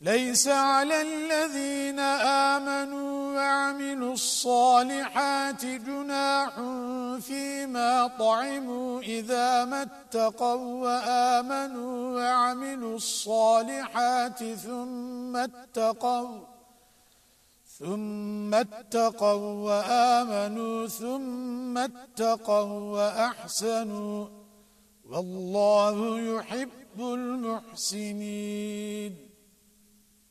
ليس على الذين آمنوا وعملوا الصالحات جناح فيما طعموا إذا ما اتقوا وآمنوا وعملوا الصالحات ثم اتقوا ثم اتقوا وآمنوا ثم اتقوا وأحسنوا والله يحب المحسنين